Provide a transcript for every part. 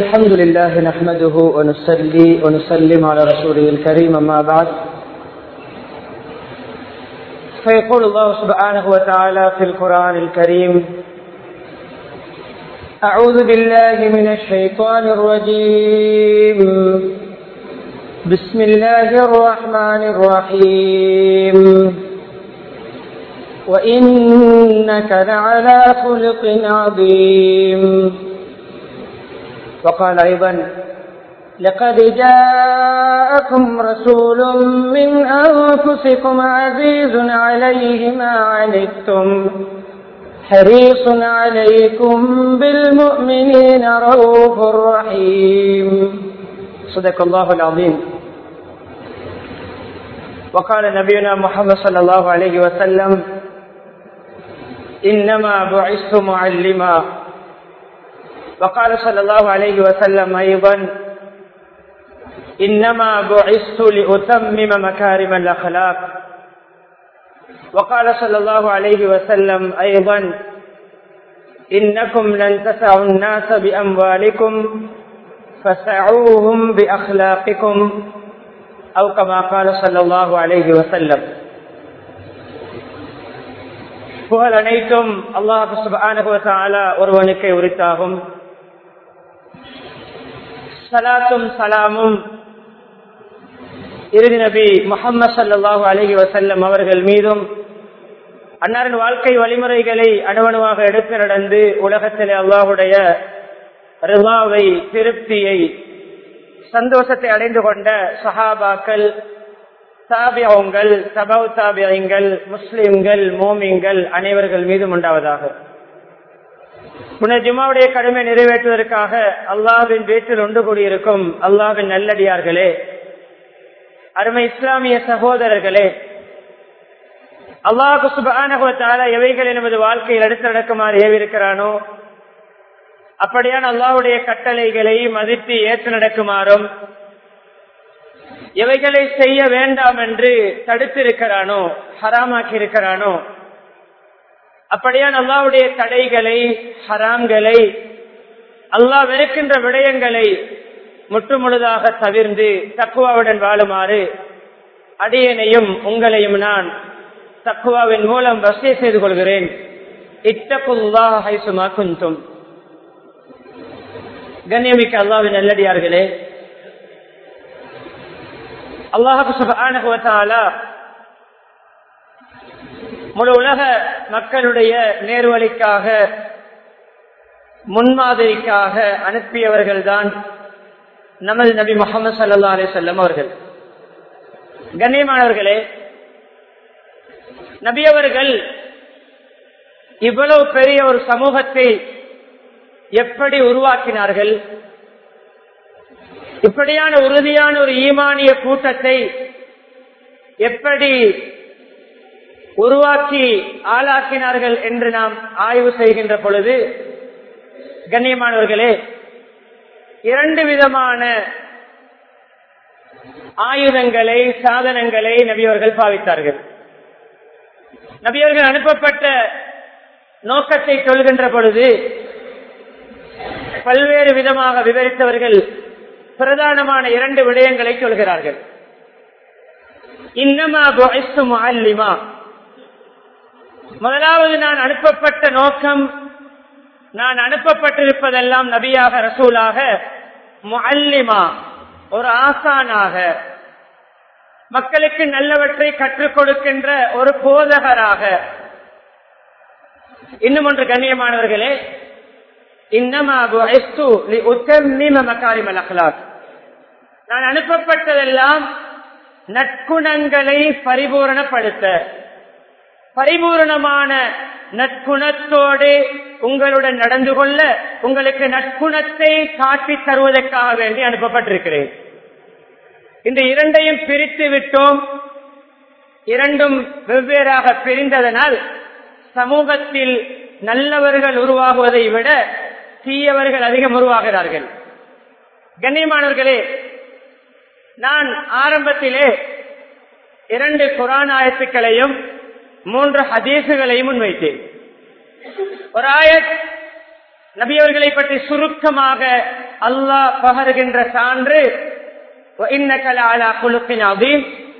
الحمد لله نحمده ونصلي ونسلم على رسوله الكريم أما بعد. فيقول الله سبحانه وتعالى في القرآن الكريم أعوذ بالله من الشيطان الرجيم. بسم الله الرحمن الرحيم. وإنك لعلى خلق عظيم. وقال أيضا لقد جاءكم رسول من أنفسكم عزيز عليه ما عنتم حريص عليكم بالمؤمنين رؤوف رحيم. صدق الله العظيم. وقال نبينا محمد صلى الله عليه وسلم إنما بعثت معلما. وقال صلى الله عليه وسلم أيضا إنما بعثت لأتمم مكارم الأخلاق وقال صلى الله عليه وسلم أيضا إنكم لن تسعوا الناس بأموالكم فسعوهم بأخلاقكم أو كما قال صلى الله عليه وسلم புகழ் அனைத்தும் அல்லாஹு சுபானுவத்தாலா ஒருவனுக்கு உரித்தாகும் சலாத்தும் சலாமும். இறுதி நபி முகமது சல்லாஹூ அலஹி வசல்லம் அவர்கள் மீதும் அன்னாரின் வாழ்க்கை வழிமுறைகளை அணுவணுவாக எடுத்து நடந்து உலகத்திலே அல்லாஹுடைய ரிவாவை திருப்தியை சந்தோஷத்தை அடைந்து கொண்ட சஹாபாக்கள் தாபியங்கள் சபவ் தாபியங்கள் முஸ்லிம்கள் மோமிங்கள் அனைவர்கள் மீதும் உண்டாவதாக. புனர் ஜுமாவுடைய கடமை நிறைவேற்றுவதற்காக அல்லாவின் வீட்டில் ஒன்று கூடியிருக்கும் அல்லாவின் நல்லடியார்களே அருமை இஸ்லாமிய சகோதரர்களே அல்லாஹு சுபானகுவத்தால எவைகளை நமது வாழ்க்கையில் அடுத்து நடக்குமாறு ஏவிருக்கிறானோ அப்படியான அல்லாஹுடைய கட்டளைகளை மதித்து ஏற்று நடக்குமாறும் எவைகளை செய்ய வேண்டாம் என்று தடுத்திருக்கிறானோ ஹராமாக்கி இருக்கிறானோ அப்படியான் அல்லாவுடைய தடைகளை ஹராம்களை அல்லாஹ் வெறுக்கின்ற விடயங்களை முற்றுமுழுதாக தவிர்ந்து தக்குவாவுடன் வாழுமாறு அடியனையும் உங்களையும் நான் தக்குவாவின் மூலம் வசதி செய்து கொள்கிறேன். இத்தகுல்லா ஹைசுமா குந்தும் கண்ணியமிக்க அல்லாவின் நல்லடியார்களே அனுபவத்தாலா முழு உலக மக்களுடைய நேர்வழிக்காக முன்மாதிரிக்காக அனுப்பியவர்கள் தான் நமது நபி முகமது சல்லா அலி செல்லம் அவர்கள். கண்ணியமானவர்களே நபியவர்கள் இவ்வளவு பெரிய ஒரு சமூகத்தை எப்படி உருவாக்கினார்கள்? இப்படியான உறுதியான ஒரு ஈமானிய கூட்டத்தை எப்படி உருவாக்கி ஆளாக்கினார்கள் என்று நாம் ஆய்வு செய்கின்ற பொழுது கண்ணியமானவர்களே இரண்டு விதமான ஆயுதங்களை சாதனங்களை நபியவர்கள் பாவித்தார்கள். நபியவர்கள் அனுப்பப்பட்ட நோக்கத்தை சொல்கின்ற பொழுது பல்வேறு விதமாக விவரித்தவர்கள் பிரதானமான இரண்டு விடயங்களை சொல்கிறார்கள். இன்னமா அல்லிமா முதலாவது நான் அனுப்பப்பட்ட நோக்கம் நான் அனுப்பப்பட்டிருப்பதெல்லாம் நபியாக ரசூலாக அல்லிமா ஒரு ஆசானாக மக்களுக்கு நல்லவற்றை கற்றுக் கொடுக்கின்ற ஒரு போதகராக. இன்னும் ஒன்று கண்ணியமானவர்களே நான் அனுப்பப்பட்டதெல்லாம் நற்குணங்களை பரிபூரணப்படுத்த. பரிபூர்ணமான நற்குணத்தோடு உங்களுடன் நடந்து கொள்ள உங்களுக்கு நற்குணத்தை காட்டி தருவதற்காக வேண்டி அனுப்பப்பட்டிருக்கிறேன். இந்த இரண்டையும் பிரித்து விட்டோம். இரண்டும் வெவ்வேறாக பிரிந்ததனால் சமூகத்தில் நல்லவர்கள் உருவாகுவதை விட தீயவர்கள் அதிகம் உருவாகிறார்கள். கண்ணியமானவர்களே நான் ஆரம்பத்திலே இரண்டு குரான் ஆயத்துக்களையும் மூன்று ஹதீசுகளையும் முன்வைத்தேன். ஒரு ஆயத் நபி அவர்களை பற்றி சுருக்கமாக அல்லாஹ் பகருகின்ற சான்று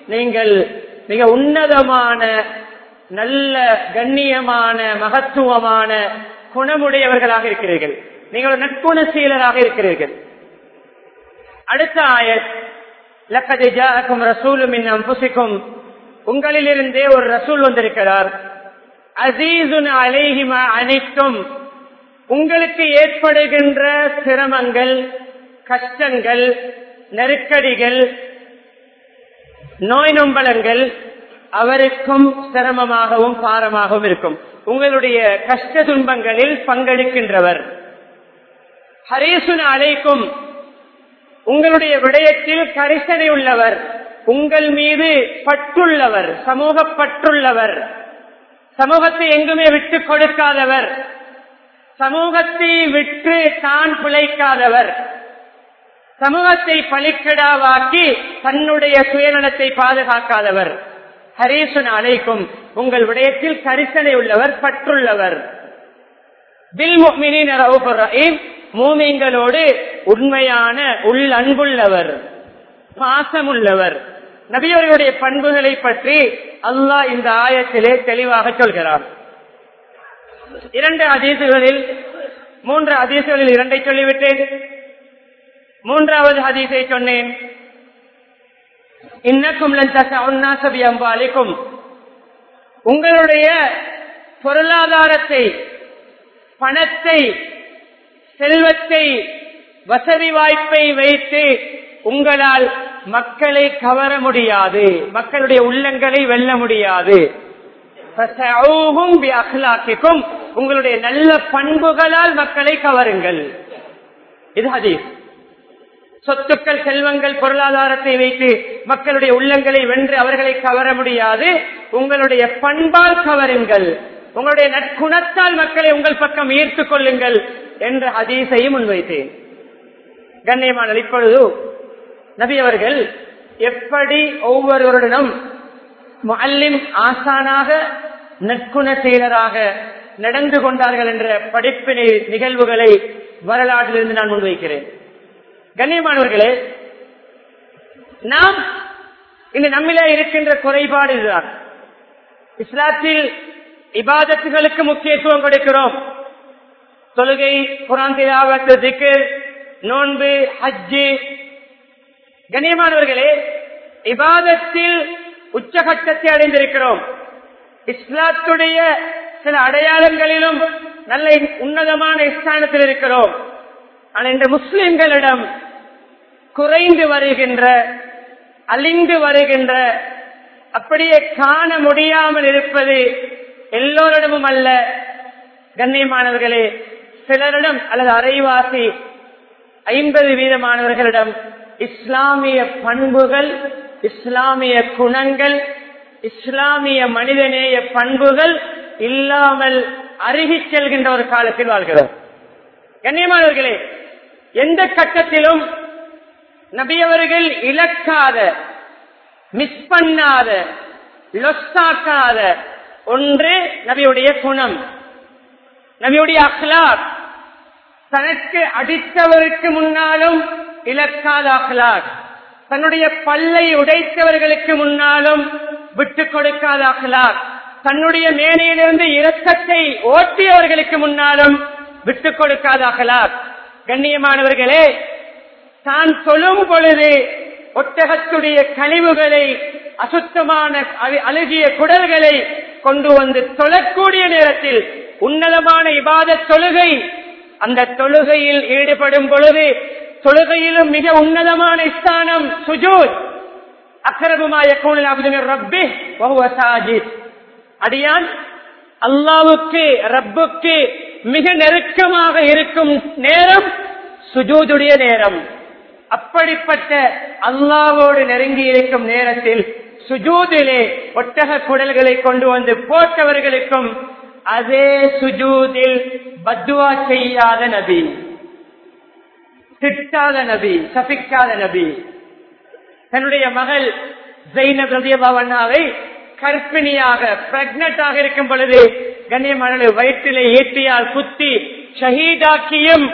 நீங்கள் மிக உன்னதமான நல்ல கண்ணியமான மகத்துவமான குணமுடையவர்களாக இருக்கிறீர்கள். நீங்கள் ஒரு நற்குணசீலராக இருக்கிறீர்கள். அடுத்த ஆயத் லக்கது ஜாக்கும் ரசூலும் புசிக்கும் உங்களிலிருந்தே ஒரு ரசூல் வந்திருக்கிறார். அசீசுன் அலேஹிமா அனைத்தும். உங்களுக்கு ஏற்படுகின்ற சிரமங்கள் கஷ்டங்கள் நெருக்கடிகள் நோய் நொம்பலங்கள் அவருக்கும் சிரமமாகவும் பாரமாகவும் இருக்கும். உங்களுடைய கஷ்ட துன்பங்களில் பங்கெடுக்கின்றவர் ஹரீசுன் அலைக்கும் உங்களுடைய விடயத்தில் கரிசனை உள்ளவர். உங்கள் மீது பற்றுள்ளவர் சமூக பற்றுள்ளவர் சமூகத்தை எங்குமே விட்டு கொடுக்காதவர். சமூகத்தை விட்டு தான் பிழைக்காதவர். சமூகத்தை பழிக்கடாவாக்கி தன்னுடைய சுயநலத்தை பாதுகாக்காதவர். ஹரீசன் அழைக்கும் உங்கள் விடயத்தில் கரிசனை உள்ளவர் பற்றுள்ளவர். மூமிங்களோடு உண்மையான உள் அன்புள்ளவர் பாசமுள்ளவர். நபியவர்களுடைய பண்புகளை பற்றி அல்லாஹ் இந்த ஆயத்திலே தெளிவாக சொல்கிறார் இரண்டு அதிசுகளில் மூன்று அதிசுகளில் இரண்டை சொல்லிவிட்டேன். மூன்றாவது ஹதீஸை சொன்னேன். இன்னக்கும் சபி அம்பாலிக்கும் உங்களுடைய பொருளாதாரத்தை பணத்தை செல்வத்தை வசதி வாய்ப்பை வைத்து உங்களால் மக்களை கவர முடியாது. மக்களுடைய உள்ளங்களை வெல்ல முடியாது. அகலாக்கிக்கும் உங்களுடைய நல்ல பண்புகளால் மக்களை கவருங்கள். இது ஹதீஸ். சொத்துக்கள் செல்வங்கள் பொருளாதாரத்தை வைத்து மக்களுடைய உள்ளங்களை வென்று அவர்களை கவர முடியாது. உங்களுடைய பண்பால் கவருங்கள். உங்களுடைய நற்குணத்தால் மக்களை உங்கள் பக்கம் ஈர்த்துக் கொள்ளுங்கள் என்ற ஹதீஸையும் முன்வைத்தேன். கண்ணியமான இப்பொழுது நபி அவர்கள் எப்படி ஒவ்வொருவருடனும் மல்லிம் ஆசானாக நற்குண செயலராக நடந்து கொண்டார்கள் என்ற படிப்பினை நிகழ்வுகளை வரலாற்றிலிருந்து நான் முன்வைக்கிறேன். கண்ணியமானவர்களே நாம் இந்த நம்மிலே இருக்கின்ற குறைபாடு இதுதான். இஸ்லாத்தில் இபாதத்துகளுக்கு முக்கியத்துவம் கொடுக்கிறோம். தொழுகை குரான் திலாவத்து நோன்பு ஹஜ்ஜு கண்ணியமானவர்களே இபாதத்தில் உச்சகட்டத்தை அடைந்திருக்கிறோம். இஸ்லாத்துடைய சில அடையாளங்களிலும் நல்ல உன்னதமான ஸ்தானத்தில் இருக்கிறோம். ஆனால் இந்த முஸ்லிம்களிடம் குறைந்து வருகின்ற அழிந்து வருகின்ற அப்படியே காண முடியாமல் இருப்பது எல்லோரிடமும் அல்ல. கண்ணியமானவர்களே சிலரிடம் அல்லது அரைவாசி ஐம்பது வீதமானவர்களிடம் இஸ்லாமிய பண்புகள் இஸ்லாமிய குணங்கள் இஸ்லாமிய மனிதநேய பண்புகள் இல்லாமல் அருகி செல்கின்ற ஒரு காலத்தில் வாழ்கிறோம். கண்ணியமானவர்களே எந்த கட்டத்திலும் நபியவர்கள் இழக்காத மிஸ் பண்ணாத லொஸ்தாக்காத ஒன்று நபியுடைய குணம். நபியுடைய அஹ்லாக் தனக்கு அடித்தவருக்கு முன்னாலும் இழக்காத தன்னுடைய பல்லை உடைத்தவர்களுக்கு முன்னாலும் விட்டுக் கொடுக்காத அஹ்லாக் தன்னுடைய மேனையிலிருந்து இரக்கத்தை ஓட்டியவர்களுக்கு முன்னாலும் விட்டுக் கொடுக்காத அகலாக். கண்ணியமானவர்களே தான் சொல்லும் பொழுது ஒட்டகத்துடைய கழிவுகளை அசுத்தமான அழுகிய குடல்களை கொண்டு வந்து தொழக்கூடிய நேரத்தில் உன்னதமான இபாத தொழுகை அந்த தொழுகையில் ஈடுபடும் பொழுது தொழுகையிலும் மிக உன்னதமான ஸ்தானம் சுஜூத். அக்கரபுமாய கோணில் அப்துல் ரப்பி சாஜித் அடியான் அல்லாவுக்கு ரப்புக்கு மிக நெருக்கமாக இருக்கும் நேரம் சுஜூதுடைய நேரம் அப்படிப்பட்ட அல்லாவோடு நெருங்கி இருக்கும் நேரத்தில் சுஜூதிலே ஒட்டக குடல்களை கொண்டு வந்து போட்டவர்களுக்கும் அதே சுஜூதில் பத்துவா செய்யாத நபி திட்டாத நபி சபிக்காத நபி. தன்னுடைய மகள் ஜெயினப் ரதியபாவண்ணாவை கற்பிணியாக பிரெக்னட்டாக இருக்கும் பொழுது கண்ணியமான வயிற்றிலே ஏற்றியால் குத்தி ஷஹீதாக்கியும்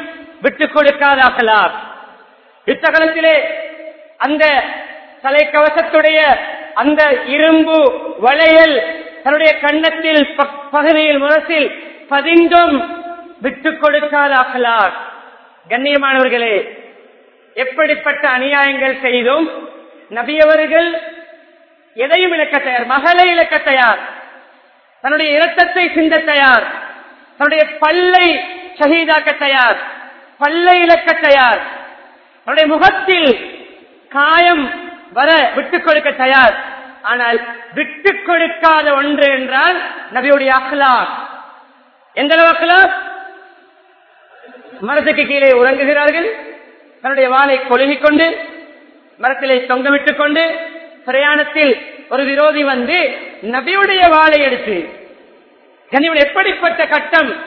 விட்டுக் கொடுக்காதாக்கலாம் யுத்தகலத்திலே அந்த தலைக்கவசத்துடைய அந்த இரும்பு வளையல் தன்னுடைய கண்ணத்தில் பகுதியில் முரசில் பதிந்தும் விட்டுக் கொடுக்காதாகலார் கண்ணியமானவர்களே எப்படிப்பட்ட அநியாயங்கள் செய்தும் நபியவர்கள் எதையும் இழக்க தயார் மகளை இழக்க தயார் தன்னுடைய இரத்தத்தை சிந்த தயார் தன்னுடைய பல்லை ஷஹீதாக்க தயார் பல்லை இழக்க தயார் தன்னுடைய முகத்தில் காயம் வர விட்டுக் கொடுக்க தயார். ஆனால் விட்டுக் கொடுக்காத ஒன்று என்றால் நபியுடைய அஹ்லாக். எந்த அளவு அஹ்லாக்? மரத்துக்கு கீழே உறங்குகிறார்கள். தன்னுடைய வாளை கொழுகிக் கொண்டு மரத்திலே தொங்கமிட்டுக் கொண்டு பிரயாணத்தில் ஒரு விரோதி வந்து நபியுடைய வாளை எடுத்து கனிவன் எப்படிப்பட்ட கட்டம்?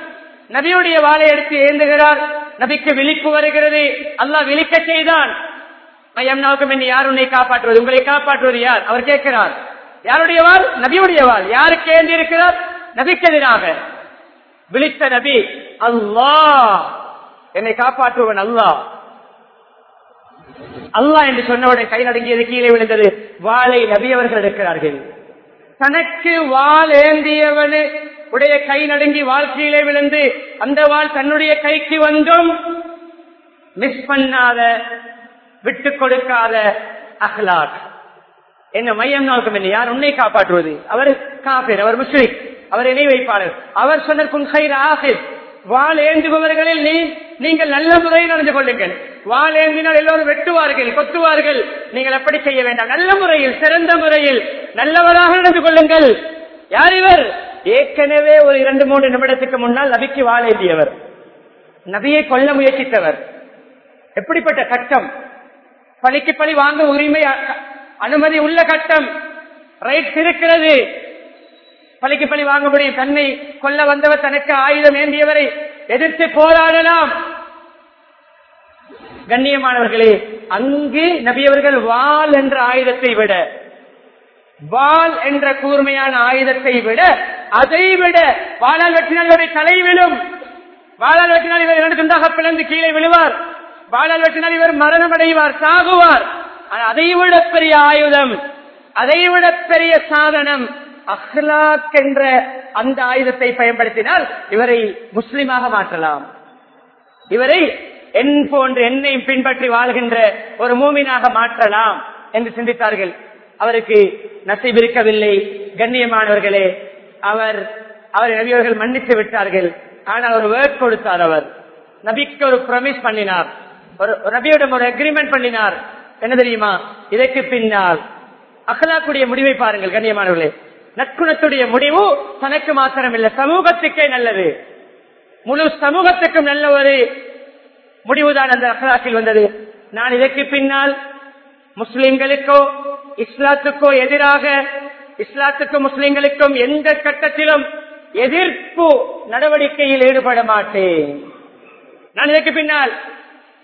நபியுடைய வாளை எடுத்து ஏந்துகிறார். நபிக்கு விழிப்பு வருகிறது. அல்லாஹ் விழிக்க செய்தான். மையம் நோக்கம் என்று யார் உன்னை காப்பாற்றுவது? உங்களை காப்பாற்றுவது யார்? அவர் கேட்கிறார். யாருடைய வாள்? நபியுடைய வாள். யாருக்கு ஏந்தி இருக்கிறார் நபிக்கு எதிராக. விழித்த நபி. அல்லாஹ்! என்னை காப்பாற்றுவன் அல்லாஹ். அல்லாஹ் என்று சொன்னவுடன் கை நடுங்கியது கீழே விழுந்தது. வாளை நபி அவர்கள் எடுக்கிறார்கள். தனக்கு வாள் ஏந்தியவனு உடைய கை நடுங்கி வாழ்க்கையிலே கீழே விழுந்து அந்த வாள் தன்னுடைய கைக்கு வந்தும் மிஸ் பண்ணாத விட்டு கொடுக்காத அஹ்லாக். என்ன மையம் நோக்கம் என்ன? யார் உன்னை காப்பாற்றுவது? அவர் காபிர் அவர் முஸ்லிக் அவர் இணை வைப்பாளர். அவர் சொன்ன குன்ஹைர் ஆஹித் வாள் ஏந்துபவர்களில் நீ நீங்கள் நல்ல முறையில் நடந்து கொள்ளுங்கள். வால் ஏந்தினால் எல்லோரும் வெட்டுவார்கள் கொத்துவார்கள். நீங்கள் அப்படி செய்ய வேண்டாம். நல்ல முறையில் சிறந்த முறையில் நல்லவராக நடந்து கொள்ளுங்கள். யார் இவர்? ஏற்கனவே ஒரு இரண்டு மூன்று நிமிடத்துக்கு முன்னால் நபிக்கு வால் ஏந்தியவர். நபியை கொல்ல முயற்சித்தவர். எப்படிப்பட்ட கட்டம்? பழிக்கு பழி வாங்க உரிமை அனுமதி உள்ள கட்டம். ரைட் இருக்கிறது பழிக்கு பழி வாங்க முடியும் தன்னை கொல்ல வந்தவர் தனக்கு ஆயுதம் ஏந்தியவரை எதிர்த்து போராடலாம். கண்ணியமானவர்களே அங்கு நபியவர்கள் வால் என்ற ஆயுதத்தை விட வால் என்ற கூர்மையான ஆயுதத்தை விட அதை விட வாழால் வெட்டினால் இவருடைய தலை விழும். வாழால் வெட்டினால் இவர் இரண்டு துண்டாக பிளந்து கீழே விழுவார். வாழால் வெட்டினால் இவர் மரணம் அடைவார் சாகுவார். அதை விட பெரிய ஆயுதம் அதை விட பெரிய சாதனம் அஹ்லாக் என்ற அந்த ஆயுதத்தை பயன்படுத்தினால் இவரை முஸ்லிமாக மாற்றலாம். இவரை என் போன்று என்னையும் பின்பற்றி வாழ்கின்ற ஒரு மூமினாக மாற்றலாம் என்று சிந்தித்தார்கள். அவருக்கு நசீப் கண்ணியமானவர்களே அவர் அவரை நபியவர்கள் மன்னித்து விட்டார்கள். ஆனால் ஒரு வேர்ட் கொடுத்தார் அவர். நபிக்கு ஒரு ப்ரமிஸ் பண்ணினார். ஒரு ஒரு நபியிடம் ஒரு அக்ரிமெண்ட் பண்ணினார். என்ன தெரியுமா? இதற்கு பின்னால். அகலாக்குடைய முடிவை பாருங்கள் கண்ணியமானவர்களே. நற்குணத்துடைய முடிவு தனக்கு மாத்திரமில்லை. சமூகத்துக்கே நல்லது. முழு சமூகத்துக்கும் நல்ல ஒரு முடிவுதான் அந்த அகலாக்கில் வந்தது. நான் இதற்கு பின்னால் முஸ்லிம்களுக்கோ இஸ்லாத்துக்கோ எதிராக இஸ்லாத்துக்கும் முஸ்லிம்களுக்கும் எந்த கட்டத்திலும் எதிர்ப்பு நடவடிக்கையில் ஈடுபட மாட்டேன். நான் இதற்கு பின்னால்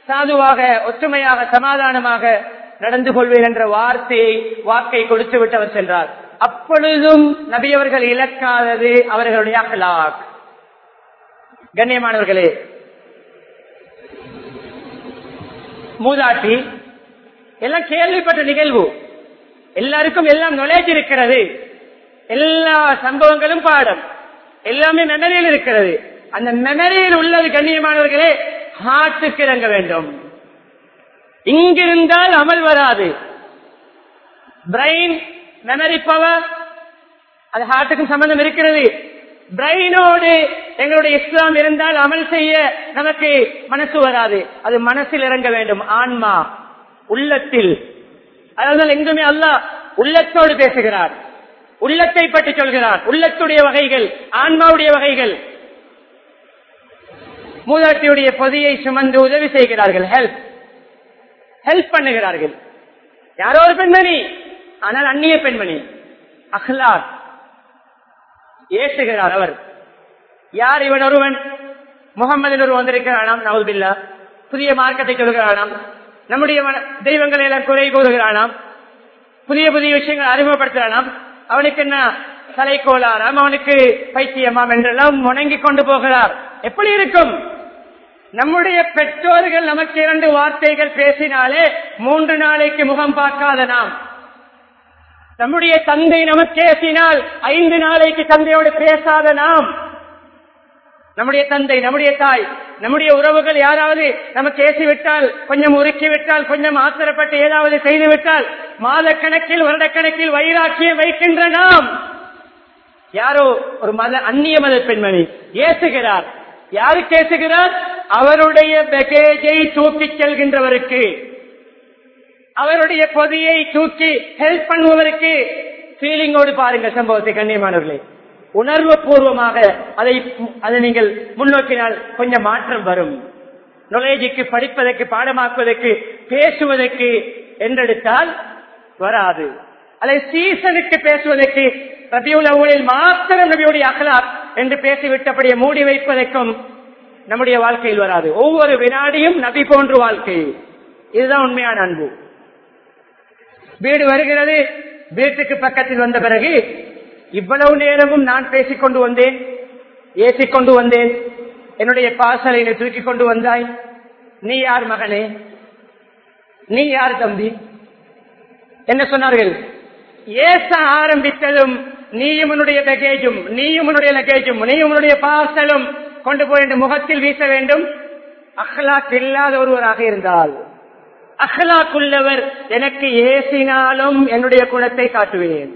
சாதுவாக ஒற்றுமையாக சமாதானமாக நடந்து கொள்வேன் என்ற வார்த்தையை வாக்கை கொடுத்து விட்டவர் சென்றார். அப்பொழுதும் நபியவர்கள் இழக்காதது அவர்களுடைய அகலாக் கண்ணியமானவர்களே மூதாட்டி எல்லாம் கேள்விப்பட்ட நிகழ்வு. எல்லாருக்கும் எல்லாம் நுழைஞ்சு இருக்கிறது. எல்லா சம்பவங்களும் பாடம். எல்லாமே மெமரியில் இருக்கிறது. அந்த மெமரியில் உள்ளது கண்ணியமானவர்களே ஹார்ட்டுக்கு இறங்க வேண்டும். இங்கிருந்தால் அமல் வராது. பிரெயின் மெமரி பவர் அது ஹார்ட்டுக்கும் சம்பந்தம் இருக்கிறது. பிரெயினோடு எங்களுடைய இஸ்லாம் இருந்தால் அமல் செய்ய நமக்கு மனசு வராது. அது மனசில் இறங்க வேண்டும். ஆன்மா உள்ளத்தில். அதனால் எங்குமே அல்லாஹ் உள்ளத்தோடு பேசுகிறார். உள்ளத்தை பற்றி சொல்கிறார். உள்ளத்துடைய வகைகள் ஆன்மாவுடைய வகைகள். மூதாட்டியுடைய பொதியை சுமந்து உதவி செய்கிறார்கள். ஹெல்ப் ஹெல்ப் பண்ணுகிறார்கள். யாரோ ஒரு பெண்மணி ஆனால் அந்நிய பெண்மணி அஹ்லாத் ஏற்றுகிறார் அவர். யார் இவன் ஒருவன்? முகமது ஒரு வந்திருக்கிறானாம் நவல்பில்லா புதிய மார்க்கத்தை சொல்கிறானாம் நம்முடைய மன- தெய்வங்களை எல்லாம் குறை கூறுகிறானாம். புதிய புதிய விஷயங்களை அறிமுகப்படுத்துகிறானாம். அவனுக்கு என்ன? தலைக்கோளாராம் அவனுக்கு பைத்தியமாம் என்றெல்லாம் முணங்கி கொண்டு போகிறார். எப்படி இருக்கும்? நம்முடைய பெற்றோர்கள் நமக்கு இரண்டு வார்த்தைகள் பேசினாலே மூன்று நாளைக்கு முகம் பார்க்காத நாம். நம்முடைய தந்தை நமக்கு பேசினால் ஐந்து நாளைக்கு தந்தையோடு பேசாத நாம். நம்முடைய தந்தை நம்முடைய தாய் நம்முடைய உறவுகள் யாராவது நமக்கு ஏசிவிட்டால் கொஞ்சம் உருக்கிவிட்டால் கொஞ்சம் ஆத்திரப்பட்டு ஏதாவது செய்துவிட்டால் மாதக்கணக்கில் வருடக்கணக்கில் வைராக்கியம் வைக்கின்ற நாம். யாரோ ஒரு மத அந்நிய மத பெண்மணி ஏசுகிறார். யாருக்கு ஏசுகிறார்? அவருடைய பெகேஜை தூக்கிச் செல்கின்றவருக்கு. அவருடைய பொதியை தூக்கி ஹெல்ப் பண்ணுவதற்கு ஃபீலிங்கோடு பாருங்க சம்பவத்தை கண்ணியமானவர்களே. உணர்வு பூர்வமாக அதை அதை நீங்கள் முன்னோக்கினால் கொஞ்சம் மாற்றம் வரும். நுழைஜிக்கு படிப்பதற்கு பாடமாக்குவதற்கு பேசுவதற்கு என்றெடுத்தால் வராது. அதை சீசனுக்கு பேசுவதற்கு ரபியுல் அவ்வளில் மாத்திரம் நபியுடைய அகலாப் என்று பேசிவிட்டபடியே மூடி வைப்பதற்கும் நம்முடைய வாழ்க்கையில் வராது. ஒவ்வொரு வினாடியும் நபி போன்று வாழ்க்கை. இதுதான் உண்மையான அன்பு. வீடு வருகிறது. வீட்டுக்கு பக்கத்தில் வந்த பிறகு இவ்வளவு நேரமும் நான் பேசிக் கொண்டு வந்தேன். ஏசிக் கொண்டு வந்தேன். என்னுடைய பாசலை தூக்கி கொண்டு வந்தாய். நீ யார் மகனே நீ யார் தம்பி? என்ன சொன்னார்கள்? ஏச ஆரம்பித்ததும் நீயும் உன்னுடைய பேக்கேஜும் நீயும் உன்னுடைய லக்கேஜும் நீயும் உன்னுடைய பார்சலும் கொண்டு போய் முகத்தில் வீச வேண்டும். அஹ்லாக் இல்லாத ஒருவராக இருந்தால். அஹ்லாக்குள்ளவர் எனக்கு ஏசினாலும் என்னுடைய குணத்தை காட்டுவேன்.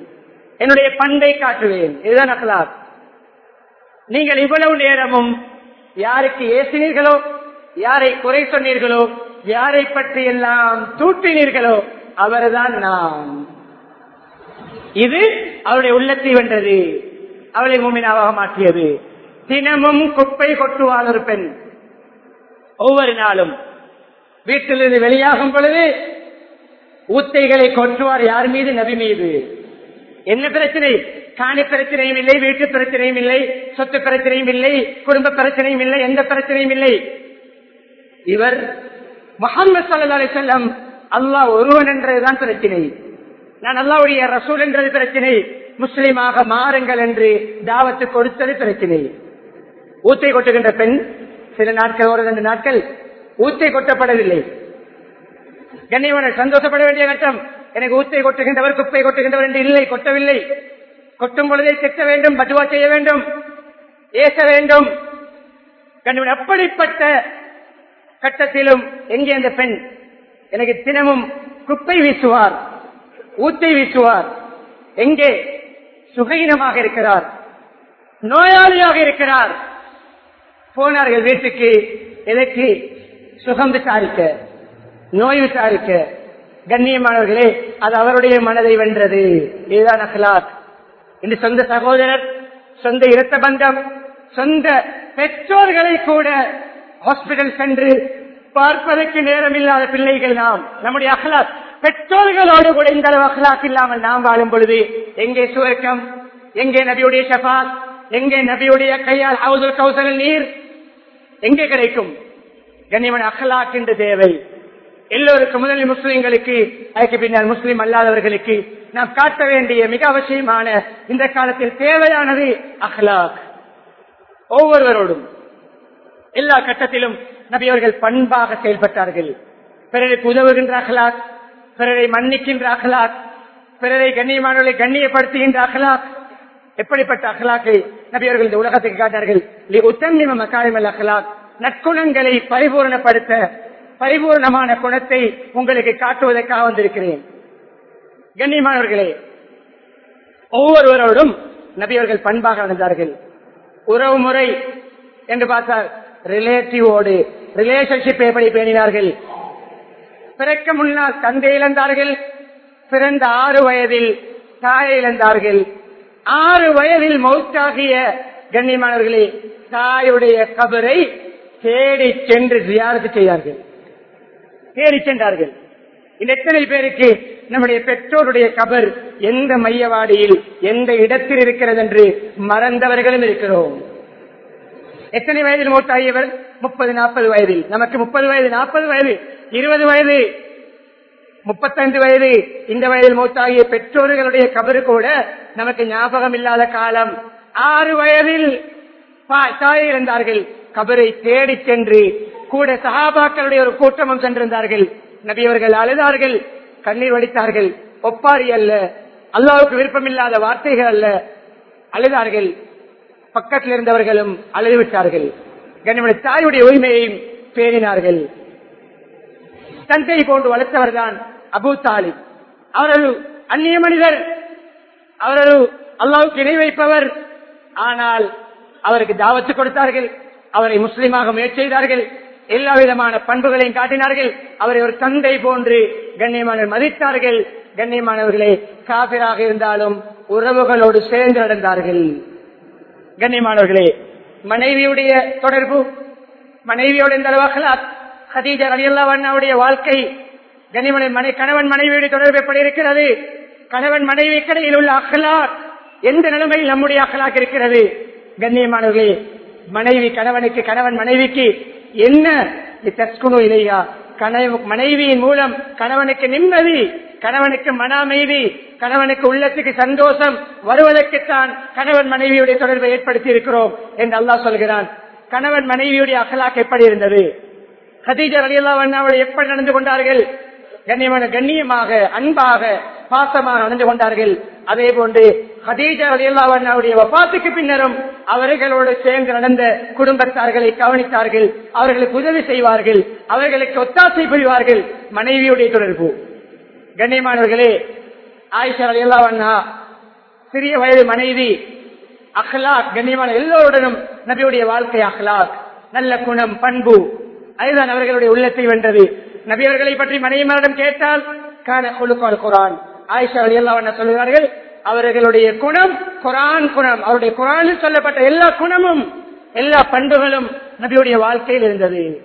என்னுடைய பண்பை காட்டுவேன். இதுதான் அஹ்லாக். நீங்கள் இவ்வளவு நேரமும் யாருக்கு ஏசினீர்களோ யாரை குறை சொன்னீர்களோ யாரை பற்றி எல்லாம் தூட்டினீர்களோ அவர்தான் நான் இது அவருடைய உள்ளத்தை வென்றது. அவளை மூமினாவாக மாற்றியது. தினமும் குப்பை கொட்டுவாள் ஒரு பெண். ஒவ்வொரு நாளும் வீட்டிலிருந்து வெளியாகும் பொழுது ஊத்தைகளை கொன்றுவார் யார் மீது? நபி மீது. என்ன பிரச்சனை? காணி பிரச்சனையும் இல்லை வீட்டு பிரச்சனையும் இல்லை சொத்து பிரச்சனையும் இல்லை குடும்ப பிரச்சனையும் இல்லை எந்த பிரச்சனையும் இல்லை. இவர் முகமது சல்லா அலிசல்லம் அல்லாஹ் ஒருவன் என்றதுதான் பிரச்சனை. நான் அல்லாவுடைய ரசூல் என்றது பிரச்சனை. முஸ்லீமாக மாறுங்கள் என்று தாவத்து கொடுத்தது பிரச்சனை. ஊத்தை கொட்டுகின்ற பெண் சில நாட்கள் ஒரு ரெண்டு நாட்கள் ஊத்தை கொட்டப்படவில்லை. கண்ணியவன சந்தோஷப்பட வேண்டிய கட்டம் எனக்கு ஊத்தை கொட்டுகின்றவர் குப்பை கொட்டுகின்றவர் என்று இல்லை கொட்டவில்லை. கொட்டும் பொழுதே திட்ட வேண்டும் பட்டுவா செய்ய வேண்டும் ஏச வேண்டும். கண்ணியவன் அப்படிப்பட்ட கட்டத்திலும் எங்கே அந்த பெண்? எனக்கு தினமும் குப்பை வீசுவார் ஊத்தை வீசுவார். எங்கே? சுகையினமாக இருக்கிறார் நோயாளியாக இருக்கிறார். போனார்கள் வீட்டுக்கு எதற்கு சுகம் விசாரிக்க நோய் விசாரிக்க. கண்ணியமானவர்களே அது அவருடைய மனதை வென்றது. இதுதான் அகலாத் இந்த சொந்த சகோதரர் சொந்த இரத்த பந்தம் சொந்த பெற்றோர்களை கூட ஹாஸ்பிட்டல் சென்று பார்ப்பதற்கு நேரம் இல்லாத பிள்ளைகள் நாம். நம்முடைய அகலாக் பெற்றோர்களோடு கூட இந்த அளவு அகலாக் இல்லாமல் நாம் வாழும் பொழுது எங்கே சுவர்க்கம்? எங்கே நபியுடைய ஷபாத் எங்கே நபியுடைய கையால் ஹவுதுல் கௌசல் நீர்? எங்கே கிடைக்கும்? கண்ணியமன் அகலாக்கின்ற என்று தேவை. எல்லோருக்கும் முதலில் முஸ்லிம்களுக்கு அதுக்கு பின்னால் முஸ்லிம் அல்லாதவர்களுக்கு நாம் காட்ட வேண்டிய மிக அவசியமான இந்த காலத்தில் தேவையானது அஹ்லாக் ஒவ்வொருவரோடும் எல்லா கட்டத்திலும் நபியவர்கள் பண்பாக செயல்பட்டார்கள். பிறருக்கு உதவுகின்ற அகலாக் பிறரை மன்னிக்கின்ற அகலாக் பிறரை கண்ணியமானவர்களை கண்ணியப்படுத்துகின்ற அகலாக். எப்படிப்பட்ட அகலாக்கை நபியவர்கள் இந்த உலகத்துக்கு காட்டார்கள் உத்தமிம மக்காரிமல் அகலாக். நற்குணங்களை பரிபூர்ணப்படுத்த பரிபூர்ணமான குணத்தை உங்களுக்கு காட்டுவதற்காக வந்திருக்கிறேன். கண்ணியமானவர்களே ஒவ்வொருவரோடும் நபியவர்கள் பண்பாக நடந்தார்கள். உறவு முறை என்று பார்த்தால் ரிலேட்டிவோடு ரிலேஷன்ஷிப் எப்படி பேணினார்கள்? பிறக்க முன்னால் தந்தை இழந்தார்கள் பிறந்த ஆறு வயதில் தாயை இழந்தார்கள். ஆறு வயதில் மௌத்தாகிய கண்ணியமானவர்களே தாயுடைய கபரை தேடி சென்று ஜியாரத்து செய்தார்கள். தேடி சென்றார்கள். இந்த எத்தனை பேருக்கு நம்முடைய பெற்றோருடைய கபர் எந்த மையவாடியில் எந்த இடத்தில் இருக்கிறது என்று மறந்தவர்களும் இருக்கிறோம். எத்தனை வயதில் மூத்தாகியவர் முப்பது நாற்பது வயதில். நமக்கு முப்பது வயது நாற்பது வயது இருபது வயது முப்பத்தைந்து வயது. இந்த வயதில் மூத்தாகிய பெற்றோர்களுடைய கபரு கூட நமக்கு ஞாபகம் இல்லாத காலம். ஆறு வயதில் தாயை இருந்தார்கள் கபரை தேடி சென்று கூட சகாபாக்களுடைய ஒரு கூட்டமும் சென்றிருந்தார்கள். நபியவர்கள் அழுதார்கள் கண்ணீர் வடித்தார்கள். ஒப்பாரி அல்ல அல்லாவுக்கு விருப்பமில்லாத வார்த்தைகள் அல்ல. அழுதார்கள். பக்கத்தில் இருந்தவர்களும் அழுதுவிட்டார்கள். கண்ணியமான தாயுடைய உரிமையையும் பேணினார்கள். தந்தை போன்று வளர்த்தவர் தான் அபு தாலிப். அவர் அந்நிய மனிதர். அவர் அல்லாவுக்கு இணை வைப்பவர். ஆனால் அவருக்கு தாவத்து கொடுத்தார்கள். அவரை முஸ்லீமாக முயற்சி செய்தார்கள். எல்லா விதமான பண்புகளையும் காட்டினார்கள். அவரை ஒரு தந்தை போன்று கண்ணியமானவர் மதித்தார்கள். கண்ணியமானவர்களே காபிராக இருந்தாலும் உறவுகளோடு சேர்ந்து நடந்தார்கள். கண்ணியமானவர்களே மனைவியுடைய தொடர்பு மனைவியோட இந்த அளவாக ஹதீஜா அலியல்லாவுடைய வாழ்க்கை கனிமனை மனை கணவன் மனைவியுடைய தொடர்பு எப்படி இருக்கிறது? கணவன் மனைவி கடையில் உள்ள அகலாக். எந்த நிலைமையில் நம்முடைய அகலாக் இருக்கிறது? கண்ணியமானவர்களே மனைவி கணவனுக்கு கணவன் மனைவிக்கு என்ன? தஸ்குணு இல்லையா மனைவியின் மூலம் கணவனுக்கு நிம்மதி கணவனுக்கு மன அமைதி கணவனுக்கு உள்ளத்துக்கு சந்தோஷம் வருவதற்குத்தான் கணவன் மனைவியுடைய தொடர்பை ஏற்படுத்தி இருக்கிறோம் என்று அல்லாஹ் சொல்கிறான். கணவன் மனைவியுடைய அகலாக் எப்படி இருந்தது? ஹதீஜர் அலியல்லா அவர்கள் எப்படி நடந்து கொண்டார்கள்? கண்ணியமான கண்ணியமாக அன்பாக பாசமாக நடந்து கொண்டார்கள். அதே போன்று ஹதீஜா அலியல்லா வபாத்துக்கு பின்னரும் அவர்களோடு சேர்ந்து நடந்த குடும்பத்தார்களை கவனித்தார்கள். அவர்களுக்கு உதவி செய்வார்கள். அவர்களுக்கு ஒத்தாசை புரிவார்கள். மனைவியுடைய தொடர்பு. கண்ணியமானவர்களே ஆயிஷா அலியல்லா சிறிய வயது மனைவி அஹ்லாக் கண்ணியமான எல்லோருடனும் நபியுடைய வாழ்க்கை அஹ்லாக். நல்ல குணம் பண்பு. அதுதான் அவர்களுடைய உள்ளத்தை வென்றது. நபி அவர்களை பற்றி மனைவிமாரிடம் கேட்டால் காண குழுக்கால் குரான் ஆயிஷா அலியல்லா சொல்கிறார்கள் அவர்களுடைய குணம் குரான் குணம். அவருடைய குரானில் சொல்லப்பட்ட எல்லா குணமும் எல்லா பண்புகளும் நபியுடைய வாழ்க்கையில் இருந்தது.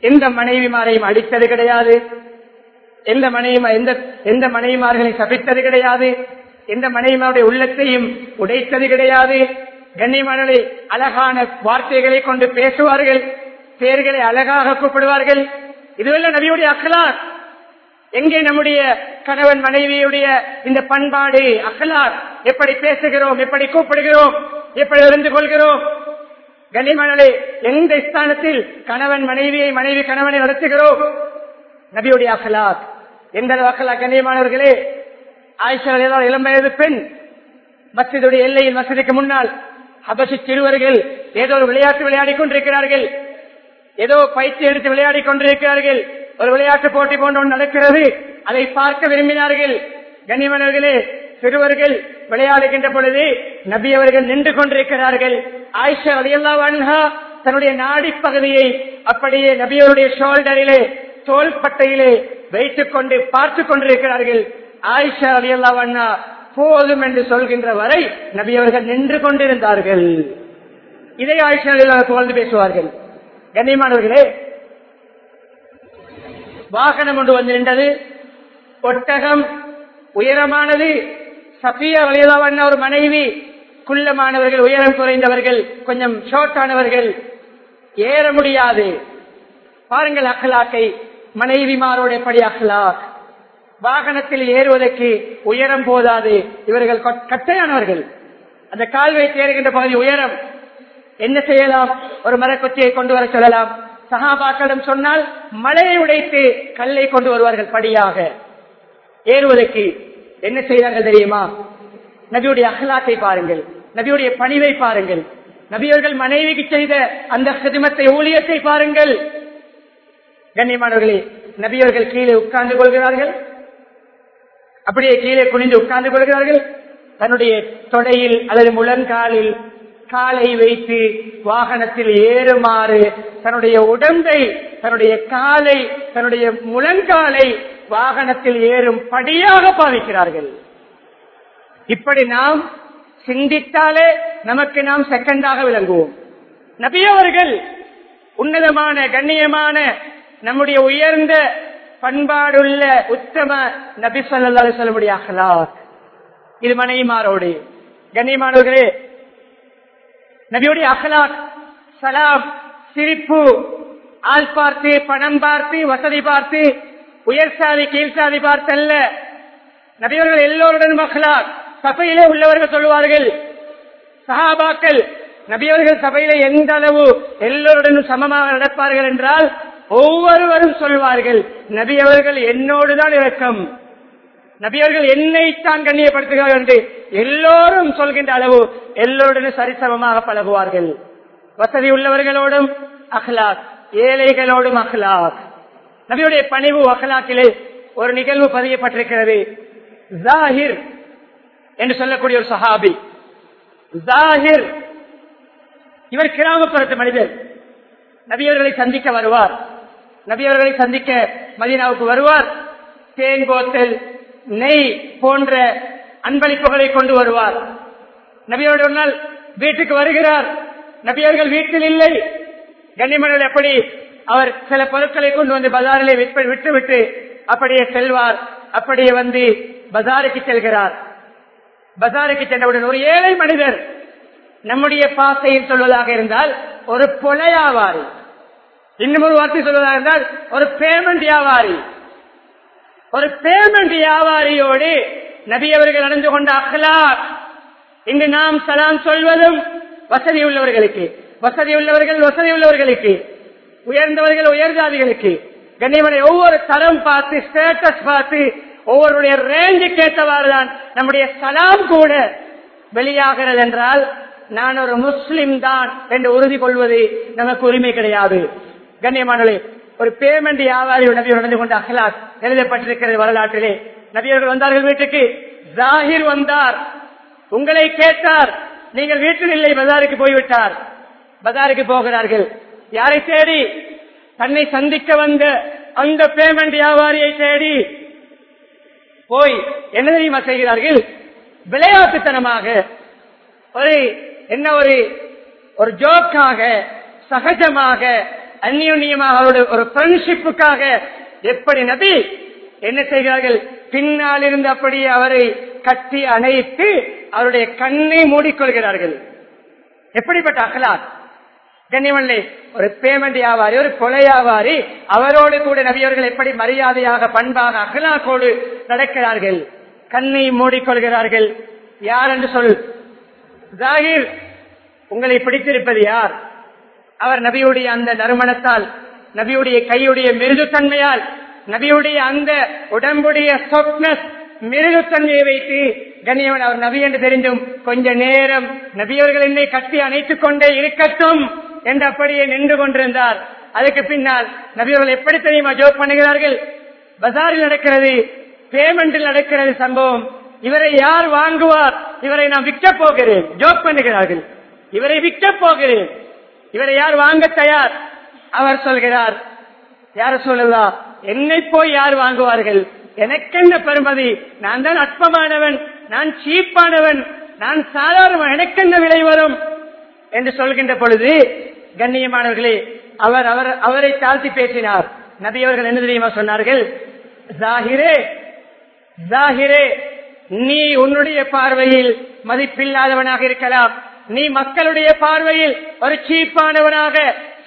எந்த மனைவிமாரையும் அடித்தது கிடையாது. எந்த மனைவி எந்த எந்த மனைவிமார்களை சபித்தது கிடையாது. எந்த மனைவிமாருடைய உள்ளத்தையும் உடைத்தது கிடையாது. கண்ணியமானவர்களை அழகான வார்த்தைகளை கொண்டு பேசுவார்கள். பேர்களை அழகாக கூப்பிடுவார்கள். இதுவெல்லாம் நபியுடைய அக்கலார் எங்கே நம்முடைய கணவன் மனைவியுடைய இந்த பண்பாடு அகலார் எப்படி பேசுகிறோம் எப்படி கூப்பிடுகிறோம் எப்படி அறிந்து கொள்கிறோம்? கனிமணலை எந்த ஸ்தானத்தில் கணவன் மனைவியை மனைவி கணவனை நடத்துகிறோம்? நபியுடைய அகலாத் எந்த அகலா கண்ணியமானவர்களே ஆயிஷா இளம் வயது பெண். மசிதுடைய எல்லையில் மசிதுக்கு முன்னால் ஹபசி சிறுவர்கள் ஏதோ ஒரு விளையாட்டு விளையாடி கொண்டிருக்கிறார்கள். ஏதோ பயிற்சி எடுத்து விளையாடி கொண்டிருக்கிறார்கள். ஒரு விளையாட்டு போட்டி போன்ற ஒன்று நடக்கிறது. அதை பார்க்க விரும்பினார்கள். கனிமனர்களே சிறுவர்கள் விளையாடுகின்ற பொழுது நபி அவர்கள் நின்று கொண்டிருக்கிறார்கள். ஆயிஷா அலியல்லா வன்ஹா தன்னுடைய நாடி பகுதியை அப்படியே நபியவருடைய ஷோல்டரிலே தோல் பட்டையிலே வைத்துக் கொண்டு பார்த்து கொண்டிருக்கிறார்கள். ஆயிஷா அலியல்லா வண்ணா போதும் என்று சொல்கின்ற வரை நபி அவர்கள் நின்று கொண்டிருந்தார்கள். இதை ஆயிஷா அலியல்லா புகழ்ந்து பேசுவார்கள். கண்ணியமானவர்களே வாகனம் கொண்டு வந்து நின்றது ஒட்டகம் உயரமானது. சஃபியா வலியலாவண்ண ஒரு மனைவி. குள்ளமானவர்கள் உயரம் குறைந்தவர்கள் கொஞ்சம் ஷார்ட்டானவர்கள். ஏற முடியாது. பாருங்கள் அகலாக்கை மனைவிமாரோட எப்படி அகலாக் வாகனத்தில் ஏறுவதற்கு உயரம் போதாது. இவர்கள் கட்டையானவர்கள். அந்த கால்வை ஏறுகின்ற பகுதி உயரம். என்ன செய்யலாம்? ஒரு மரக்குச்சியை கொண்டு வர சொல்லலாம். சகாபாக்களிடம் சொன்னால் மலையை உடைத்து கல்லை கொண்டு வருவார்கள் படியாக. ஏறுவதற்கு என்ன செய்தார்கள் தெரியுமா? நபியுடைய அகலாத்தை பாருங்கள். நபியுடைய பணிவை பாருங்கள். நபியவர்கள் மனைவிக்கு செய்த அந்த சிதிமத்தை ஊழியத்தை பாருங்கள். கண்ணியமானவர்களே நபியவர்கள் கீழே உட்கார்ந்து கொள்கிறார்கள். அப்படியே கீழே குனிந்து உட்கார்ந்து கொள்கிறார்கள். தன்னுடைய தொடையில் அல்லது முழங்காலில் காலை வைத்து வாகனத்தில் ஏறுமாறு தன்னுடைய உடம்பை தன்னுடைய காலை தன்னுடைய முழங்காலை வாகனத்தில் ஏறும் படியாக பாவிக்கிறார்கள். இப்படி நாம் சிந்தித்தாலே நமக்கு நாம் செகண்டாக விளங்குவோம். நபியவர்கள் உன்னதமான கண்ணியமான நம்முடைய உயர்ந்த பண்பாடுள்ள உத்தம நபி சொல்லி சொல்லமுடிய இது மனைவிமாரோடு. கண்ணியமானவர்களே நபியுடைய அகலாக் சலாம் சிரிப்பு ஆள் பார்த்து பணம் பார்த்து வசதி பார்த்து உயர் சாதி கீழ் சாதி பார்த்தல்ல. நபியவர்கள் எல்லோருடனும் அகலாக் சபையிலே உள்ளவர்கள் சொல்லுவார்கள் சஹாபாக்கள் நபியவர்கள் சபையில எந்த அளவு எல்லோருடனும் சமமாக நடப்பார்கள் என்றால் ஒவ்வொருவரும் சொல்வார்கள் நபியவர்கள் என்னோடுதான் இறக்கம் நபியவர்கள் என்னைத்தான் கண்ணியப்படுத்துகிறார் என்று எல்லோரும் சொல்கின்ற அளவு எல்லோருடனும் சரிசமமாக பழகுவார்கள். வசதி உள்ளவர்களோடும் அஹ்லாக் ஏழைகளோடும் அஹ்லாக். நபியுடைய பணிவு அஹ்லாக்கிலே ஒரு நிகழ்வு பதியப்பட்டிருக்கிறது. ஜாகிர் என்று சொல்லக்கூடிய ஒரு சஹாபி. ஜாகிர் இவர் கிராமப்புறத்து மனிதர். நபியவர்களை சந்திக்க வருவார். நபியவர்களை சந்திக்க மதீனாவுக்கு வருவார். தேன் கோத்தல் நெய் போன்ற அன்பளிப்புகளை கொண்டு வருவார். நபியோடு நாள் வீட்டுக்கு வருகிறார். நபியர்கள் வீட்டில் இல்லை. கண்ணிமணல் எப்படி அவர் சில பொருட்களை கொண்டு வந்து பஜாரிலே விட்டுவிட்டு அப்படியே செல்வார். அப்படியே வந்து பஜாருக்கு செல்கிறார். பஜாருக்கு சென்றவுடன் ஒரு ஏழை மனிதர் நம்முடைய பாசையில் சொல்வதாக இருந்தால் ஒரு பொலையாவாரி. இன்னும் ஒரு வார்த்தை சொல்வதாக இருந்தால் ஒரு பேமெண்ட் வியாபாரி ஒரு பேமெண்ட் வியாபாரியோடு நபி அவர்கள் நடந்து கொண்ட அஹ்லாக். இங்கு நாம் சலாம் சொல்வதும் வசதி உள்ளவர்களுக்கு வசதி உள்ளவர்கள் வசதி உள்ளவர்களுக்கு உயர்ந்தவர்கள் உயர்ஜாதிகளுக்கு கண்ணியமனை ஒவ்வொரு தரம் பார்த்து ஸ்டேட்டஸ் பார்த்து ஒவ்வொருடைய ரேஞ்சுக்கு ஏற்றவாறு தான் நம்முடைய சலாம் கூட வெளியாகிறது என்றால் நான் ஒரு முஸ்லிம் தான் என்று உறுதி கொள்வது நமக்கு உரிமை கிடையாது. கண்ணியமானே ஒரு பேமெண்ட் வியாபாரி நபி நடந்து கொண்ட அஹ்லாக் எழுதப்பட்டிருக்கிறது வரலாற்றிலே. நபியர்கள் வந்தார்கள் வீட்டுக்கு. ஜாகிர் வந்தார். உங்களை கேட்டார். நீங்கள் வீட்டில் இல்லை பஜாருக்கு போய்விட்டார். பஜாருக்கு போகிறார்கள். யாரை தேடி? தன்னை சந்திக்க வந்த அந்த பேமெண்ட் வியாபாரியை தேடி போய் என்ன தெரியுமா செய்கிறார்கள்? விளையாட்டுத்தனமாக ஒரு என்ன ஒரு ஒரு ஜோக்காக சகஜமாக அந்நியுன்யமாக அவருடைய ஒரு ஃப்ரெண்ட்ஷிப்புக்காக எப்படி நபி என்ன செய்கிறார்கள்? பின்னால் இருந்து அப்படியே அவரை கட்டி அணைத்து அவருடைய கண்ணை மூடிக்கொள்கிறார்கள். எப்படிப்பட்ட அகலாத் கண்ணியமல்லை ஒரு பேமெண்ட் வியாபாரி ஒரு கொலை வியாபாரி அவரோடு கூட நபியவர்கள் எப்படி மரியாதையாக பண்பாக அகலாக்கோடு நடக்கிறார்கள்? கண்ணை மூடிக்கொள்கிறார்கள். யார் என்று சொல். ஜாகிர் உங்களை பிடித்திருப்பது யார்? அவர் நபியுடைய அந்த நறுமணத்தால் நபியுடைய கையுடைய மிருதுத்தன்மையால் நபியுடைய அந்த உடம்புடைய சொப்னஸ் மிருதுத்தன்மையை வைத்து கண்ணியவன் அவர் நபி என்று தெரிந்தும் கொஞ்ச நேரம் நபியவர்கள் என்னை கட்டி அணைத்துக் கொண்டே இருக்கட்டும் என்று அப்படியே நின்று கொண்டிருந்தார். அதுக்கு பின்னால் நபியவர்கள் எப்படி தெரியுமா ஜோக் பண்ணுகிறார்கள்? பஜாரில் நடக்கிறது பேமெண்டில் நடக்கிறது சம்பவம். இவரை யார் வாங்குவார்? இவரை நான் விற்க போகிறேன். ஜோக் பண்ணுகிறார்கள். இவரை விற்க போகிறேன். இவரை யார் வாங்க தயார்? அவர் சொல்கிறார் யார சொல்லலாம் என்னை போய் யார் வாங்குவார்கள்? எனக்கென்ன பெருமதி? நான் தான் அற்பமானவன் நான் சீப்பானவன் நான் சாதாரண எனக்கென்ன விலை வரும்? என்று சொல்கின்ற பொழுது கண்ணியமானவர்களே அவர் அவர் அவரை தாழ்த்தி பேசினார். நபி அவர்கள் என்ன தெரியுமா சொன்னார்கள்? ஜாகிரே ஜாகிரே நீ உன்னுடைய பார்வையில் மதிப்பில்லாதவனாக இருக்கலாம். நீ மக்களுடைய பார்வையில் ஒரு சீப்பானவனாக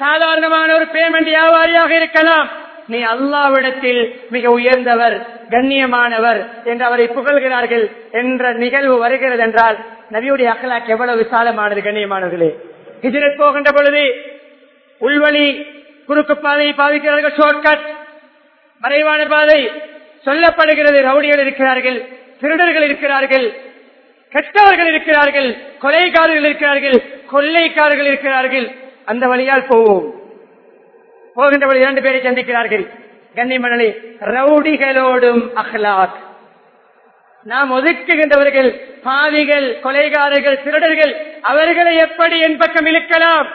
சாதாரணமான ஒரு பேமெண்ட் வியாபாரியாக இருக்கலாம். நீ அல்லாவிடத்தில் மிக உயர்ந்தவர் கண்ணியமானவர் என்று அவரை புகழ்கிறார்கள் என்ற நிகழ்வு வருகிறது என்றால் நபியுடைய அகலாக்கு எவ்வளவு விசாலமானது கண்ணியமானவர்களே. ஹிஜரத் போகின்ற பொழுது உள்வழி குறுக்கு பாதையை பாதிக்கிறார்கள் ஷார்ட்கட் மறைவான பாதை சொல்லப்படுகிறது ரவுடிகள் இருக்கிறார்கள் திருடர்கள் இருக்கிறார்கள் கெட்டவர்கள் இருக்கிறார்கள் கொலைக்காரர்கள் இருக்கிறார்கள் கொள்ளைக்காரர்கள் இருக்கிறார்கள். அந்த வழியால் போவோம். போகின்ற வழி இரண்டு பேரை சந்திக்கிறார்கள். கண்ணிமணலி ரவுடிகளோடும் அஹ்லாக். நாம் ஒதுக்குகின்றவர்கள் பாவிகள் கொலைகாரர்கள் திருடர்கள் அவர்களை எப்படி என் பக்கம் இழுக்கலாம்?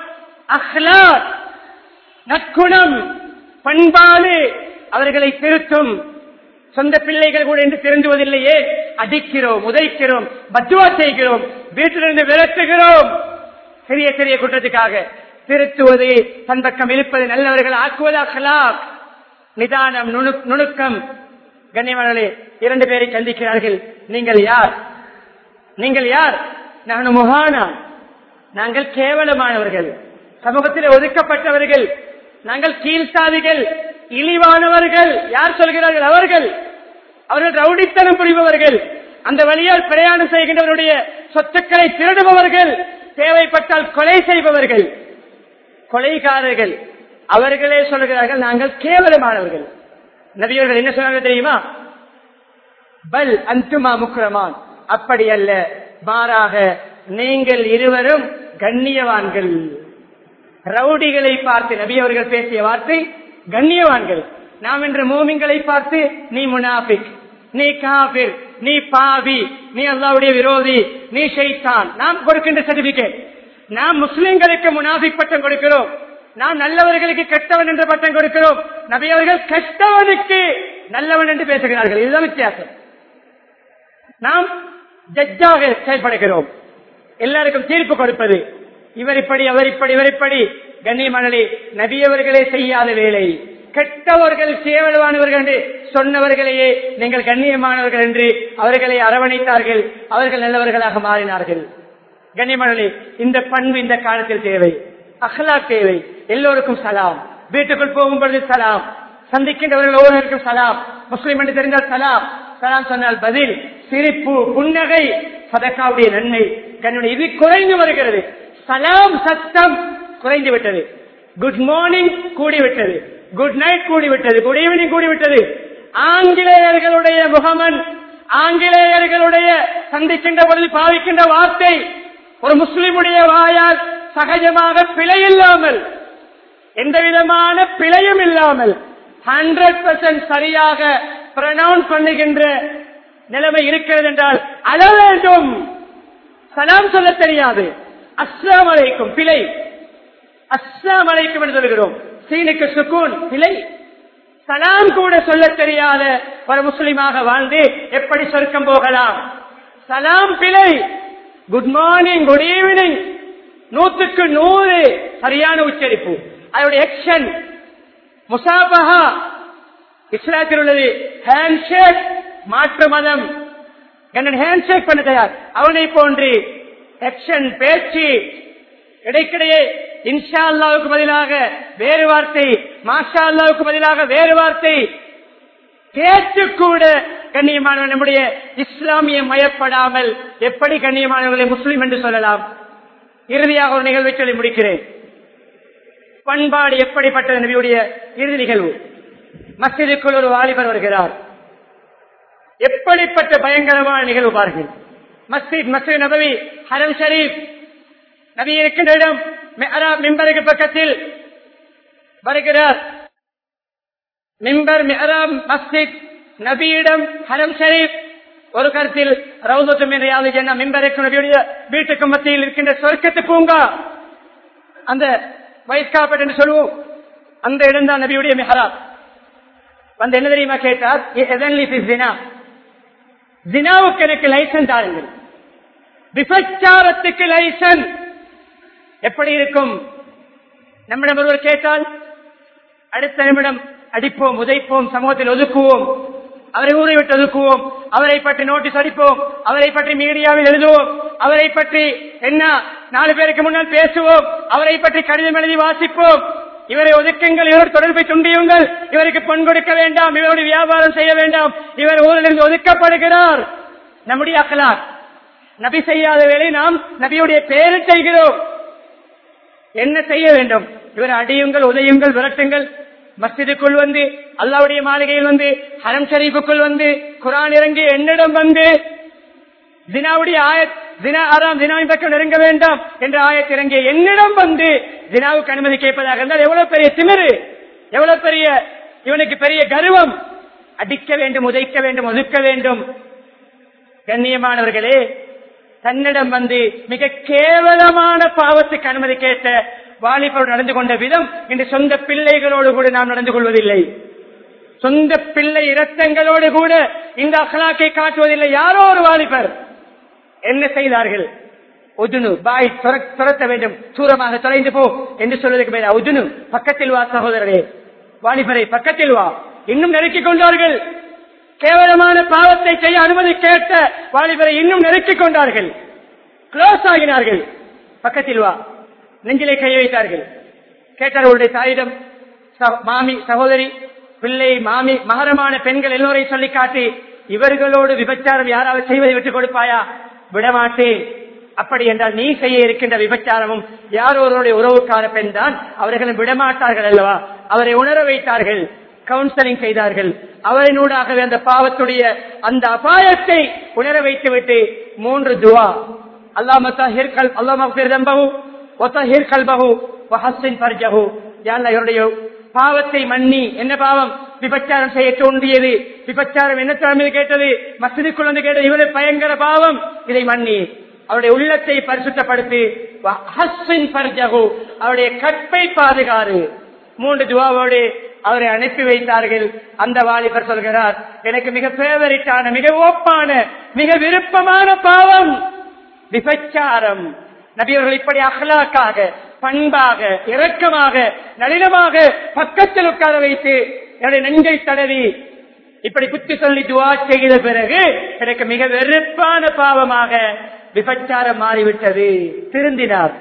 அஹ்லாக் நற்குணம் பண்பாடு அவர்களை திருத்தும். சொந்த பிள்ளைகள் கூட என்று திருந்துவதில்லையே. அடிக்கிறோம் உதைக்கிறோம் பத்துவா செய்கிறோம் வீட்டிலிருந்து விரட்டுகிறோம். சிறிய சிறிய குற்றத்துக்காக திருத்துவது தன் பக்கம் இழுப்பது நல்லவர்கள் ஆக்குவதாக்கலாம் நிதானம் நுணுக்கம். கண்ணியமானே இரண்டு பேரை சந்திக்கிறார்கள். நீங்கள் யார்? நீங்கள் யார்? நான் முகானா நாங்கள் கேவலமானவர்கள். சமூகத்தில் ஒதுக்கப்பட்டவர்கள். நாங்கள் கீழ்சாதிகள். இழிவானவர்கள். யார் சொல்கிறார்கள்? அவர்கள். அவர்கள் ரவுடித்தனம் புரிபவர்கள். அந்த வழியால் பிரயாணம் செய்கின்றவருடைய சொத்துக்களை திருடுபவர்கள். தேவைப்பட்டால் கொலை செய்பவர்கள். கொலைகாரர்கள். அவர்களே சொல்கிறார்கள் நாங்கள் கேவலமானவர்கள். நபியவர்கள் என்ன சொன்னாங்க தெரியுமா? பல் அந்துமா முக்கிரமான் அப்படி அல்ல. மாறாக நீங்கள் இருவரும் கண்ணியவான்கள். ரவுடிகளை பார்த்து நபி அவர்கள் பேசிய வார்த்தை கண்ணியவான்கள் நாம் என்ற மோமிங்களை பார்த்து நீ முனாபிக் நீ காபிர் நீ பாவி நீ அல்லாவுடைய விரோதி நீ ஷைத்தான் நாம் கொடுக்கின்ற சர்டிபிகேட் நாம் முஸ்லிம்களுக்கு முனாபிக் பட்டம் கொடுக்கிறோம். நாம் நல்லவர்களுக்கு கெட்டவன் என்ற பட்டம் கொடுக்கிறோம். நபியவர்கள் கெட்டவனுக்கு நல்லவன் என்று பேசுகிறார்கள். இதுதான் வித்தியாசம். நாம் ஜட்ஜாக செயல்படுகிறோம். எல்லாருக்கும் தீர்ப்பு கொடுப்பது இவர் இப்படி அவர் இப்படி இவர் இப்படி கண்ணியமானே நபியவர்களே செய்யாத வேலை. கெட்டவர்கள் சேவலவானவர்கள் என்று சொன்னவர்களையே நீங்கள் கண்ணியமானவர்கள் என்று அவர்களை அரவணைத்தார்கள் அவர்கள் நல்லவர்களாக மாறினார்கள். கண்ணியமானே இந்த பண்பு இந்த காலத்தில் தேவை. அஹ்லா தேவை. எல்லோருக்கும் சலாம். வீட்டுக்குள் போகும் பொழுது சலாம். சந்திக்கின்றவர்கள் ஒவ்வொருவருக்கும் சலாம். முஸ்லீம் என்று தெரிந்தால் சலாம். சலாம் சொன்னால் பதில் சிரிப்பு புன்னகை சதக்காவுடைய நன்மை. கண்ணுடைய இது குறைந்து வருகிறது. சலாம் சத்தம். குறைந்து விட்டது குட் மார்னிங் கூடிவிட்டது. குட் நைட் கூடிவிட்டது. குட் ஈவினிங் கூடிவிட்டது. ஆங்கிலேயர்களுடைய முகமன் ஆங்கிலேயர்களுடைய சந்திக்கின்ற பொழுது பாவிக்கின்ற வார்த்தை ஒரு முஸ்லிமுடைய வாயால் சகஜமாக பிழை இல்லாமல் எந்த விதமான பிழையும் இல்லாமல் ஹண்ட்ரட் பர்சன்ட் சரியாக பிரனவுன்ஸ் பண்ணுகின்ற நிலைமை இருக்கிறது என்றால் அழ வேண்டும். சலாம் சொல்ல தெரியாது. அஸ்லாம் அலைக்கும். பிழை. அஸ்லாம் அழைக்கும் என்று சொல்கிறோம் சீனுக்கு சுக்கூன் பிழை சலாம் கூட சொல்ல தெரியாத ஒரு முஸ்லிமாக வாழ்ந்து எப்படி சொர்க்கம் போகலாம்? சலாம் பிழை குட் மார்னிங் குட் ஈவினிங் நூற்றுக்கு நூறு சரியான உச்சரிப்பு. அதனுடைய எக்ஷன் முசாபஹா இஸ்லாத்தில் உள்ளது ஹேண்ட் ஷேக் மாற்று மதம். ஹேண்ட் ஷேக் பண்ண தயார்? அவனை போன்று எக்ஷன் பேச்சு இடைக்கிடையே இன்ஷா அல்லாவுக்கு பதிலாக வேறு வார்த்தை மாஷா அல்லாவுக்கு பதிலாக வேறு வார்த்தை. பேச்சு கூட கண்ணியமானவன் நம்முடைய இஸ்லாமிய மயப்படாமல் எப்படி கண்ணியமானவர்களை முஸ்லீம் என்று சொல்லலாம்? இறுதியாக ஒரு நிகழ்வை சொல்லி முடிக்கிறேன். பண்பாடு எப்படிப்பட்டது? நபியுடைய இறுதி நிகழ்வு. மசிதிக்குள் ஒரு வாலிபர் வருகிறார். எப்படிப்பட்ட பயங்கரமான நிகழ்வு பாருங்கள். மஸ்ஜித் மஸ்ஜித் நபவி ஹரம் ஷரீப் நபி இருக்கின்ற இடம். மிம்பருக்கு பக்கத்தில் வருகிறார். மிம்பர் மெஹராப் மஸ்ஜித் நபியிடம் ஹரம் ஷரீப். ஒரு கருத்தில் ரவுதத்தும் என்று ஜன்னா மிம்பருக்கு நபியுடைய வீட்டுக்கு மத்தியில் இருக்கின்ற சொர்க்கத்து பூங்கா. அந்த வயஸ்காப்பட் என்று சொல்லுவோம். அந்த இடம் தான் நபியுடைய மெஹராப். வந்து என்ன தெரியுமா கேட்டார்? ஜினாவுக்கு எனக்கு லைசன்ஸ் ஆளுங்கள் விபச்சாரத்துக்கு லைசன்ஸ் எப்படி இருக்கும்? நம்மிடம் ஒருவர் கேட்டால் அடுத்த நிமிடம் அடிப்போம் உதைப்போம் சமூகத்தில் ஒதுக்குவோம் அவரை ஊரை விட்டு ஒதுக்குவோம் அவரை பற்றி நோட்டீஸ் அடிப்போம் அவரை பற்றி மீடியாவில் எழுதுவோம் அவரை பற்றி என்ன நாலு பேருக்கு முன்னால் பேசுவோம் அவரை பற்றி கடிதம் எழுதி வாசிப்போம். இவரை ஒதுக்குங்கள் இவர் தொடர்பை துண்டியுங்கள் இவருக்கு பொன் கொடுக்க வேண்டாம் இவருடைய வியாபாரம் செய்ய வேண்டாம் இவர் ஊரிலிருந்து ஒதுக்கப்படுகிறார். நம்முடைய அக்கலார் நபி செய்யாத வேலை நாம் நபியுடைய பெயரை செய்கிறோம். என்ன செய்ய வேண்டும்? இவர் அடியுங்கள் உதயுங்கள் விரட்டுங்கள். மஸ்ஜிதுக்குள் வந்து அல்லாவுடைய மாளிகையில் வந்து ஹரம் ஷரீஃபுக்குள் வந்து குரான் இறங்கி என்னிடம் வந்து தினாவுடைய ஆயத் தினா ஆறாம் தினாவின் பக்கம் நெருங்க வேண்டாம் என்ற ஆயத் இறங்கிய என்னிடம் வந்து தினாவுக்கு அனுமதி கேட்பதாக இருந்தால் எவ்வளவு பெரிய திமிரு எவ்வளவு பெரிய இவனுக்கு பெரிய கர்வம். அடிக்க வேண்டும் உதைக்க வேண்டும் ஒதுக்க வேண்டும். கண்ணியமானவர்களே தன்னிடம் வந்து மிக கேவலமான பாவத்துக்கு அனுமதி கேட்ட வாலிபரோடு நடந்து கொண்ட விதம் இன்று சொந்த பிள்ளைகளோடு கூட நாம் நடந்து கொள்வதில்லை. சொந்த பிள்ளை இரத்தங்களோடு கூட இந்த அகலாக்கை காட்டுவதில்லை. யாரோ ஒரு வாலிபர் என்ன செய்தார்கள்? உதுனு பாய் துரத்த வேண்டும். தூரமாக தொலைந்து போ என்று சொல்வதற்கு மேல உதுனு பக்கத்தில் வா சகோதரரே. வாலிபரை பக்கத்தில் வா. இன்னும் நெருக்கிக் கொண்டார்கள். கேவலமான பாவத்தை செய்ய அனுமதி கேட்ட வாலிபரை இன்னும் நெருக்கிக் கொண்டார்கள். க்ளோஸ் ஆகினார்கள். பக்கத்தில் வா. நெஞ்சிலே கை வைத்தார்கள். கேட்டார் அவருடைய தாயிடம் மாமி சகோதரி பிள்ளை மாமி மகரமான பெண்கள் எல்லோரையும் சொல்லி காட்டி இவர்களோடு விபச்சாரம் யாராவது செய்வதை விட்டுக் கொடுப்பாயா? விடமாட்டேன். அப்படி என்றால் நீ செய்ய இருக்கின்ற விபச்சாரமும் யார் ஒருவருடைய உறவுக்கார பெண் தான் அவர்களும் விடமாட்டார்கள் அல்லவா? அவரை உணர வைத்தார்கள். கவுன்சிலிங் செய்தார்கள். அவரினூடாகவே அந்த பாவத்துடைய அந்த அபாயத்தை உணர வைத்துவிட்டு மூன்று துவா. அல்லாஹ் மத்தாஹிர் கல் அல்லாஹ் மஃபிர் தம்பஹு வத்தஹிர் வஹஸ்ஸின் இவருடைய பாவத்தை மன்னி என்ன பாவம்? விபச்சாரம் செய்ய தோன்றியது. விபச்சாரம் என்ன தலைமையில் கேட்டது? மசிதுக்குள் வந்து கேட்டது இவரது பயங்கர பாவம். இதை மன்னி அவருடைய உள்ளத்தை பரிசுத்தப்படுத்தி அவருடைய கற்பை பாதுகாறு. மூன்று துவாவோடு அவரை அனுப்பி வைத்தார்கள். அந்த வாலிபர் சொல்கிறார் எனக்கு மிக பேவரிட்டான மிக ஓப்பான மிக விருப்பமான பாவம் விபச்சாரம். நபியவர்கள் இப்படி அகலாக்காக பண்பாக இரக்கமாக நளினமாக பக்கத்தில் உட்கார வைத்து என்னுடைய நெஞ்சை தடவி இப்படி குத்தி சொல்லி துவா செய்த பிறகு எனக்கு மிக வெறுப்பான பாவமாக விபச்சாரம் மாறிவிட்டது. திருந்தினார்.